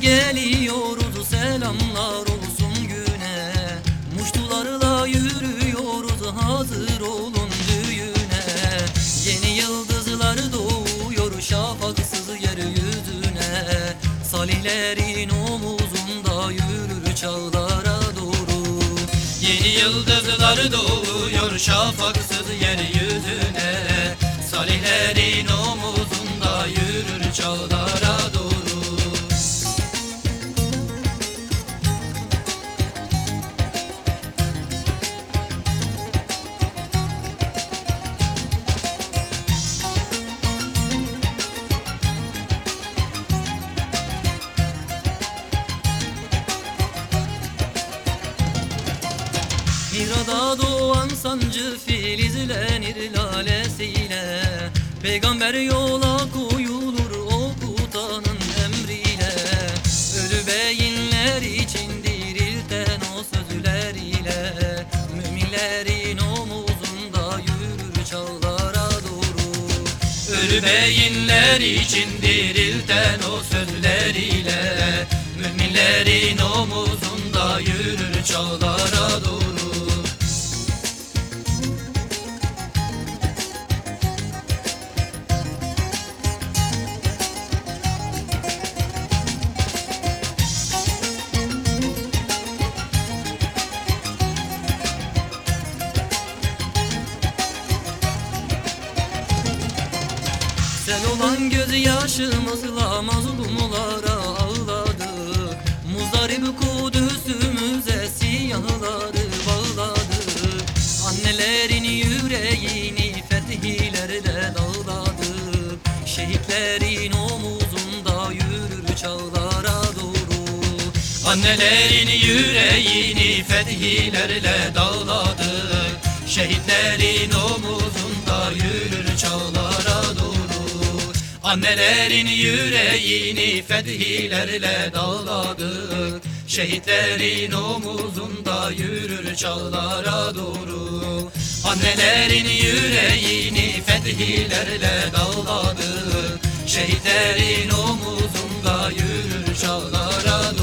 geliyoruz selamlar olsun güne. Muştularla yürüyoruz hazır olun düğüne. Yeni yıldızlar doğuyor şafaksız yeryüzüne. Salihlerin omuzunda yürür çağlara doğru. Yeni yıldızlar doğuyor şafaksız yeryüzüne. Salihlerin omuzunda yürür çağlara Hira'da doğan sancı filizlenir lalesiyle. Peygamber yola koyulur okutanın emriyle. Ölü beyinler için dirilten o sözleriyle. Müminlerin omuzunda yürür çağlara doğru. Ölü beyinler için dirilten o sözleriyle. Müminlerin omuzunda yürür çağlara Sen olan gözyaşımızla mazlumlara ağladık Muzdarip Kudüs'ümüze siyahları bağladık Annelerin yüreğini fethilerle dağladık Şehitlerin omuzunda yürür çağlara doğru. Annelerin yüreğini fethilerle dağladık Şehitlerin omuzunda yürür çağlara Annelerin yüreğini fethilerle dağladık. Şehitlerin omuzunda yürür çağlara doğru. Annelerin yüreğini fethilerle dağladık. Şehitlerin omuzunda yürür çağlara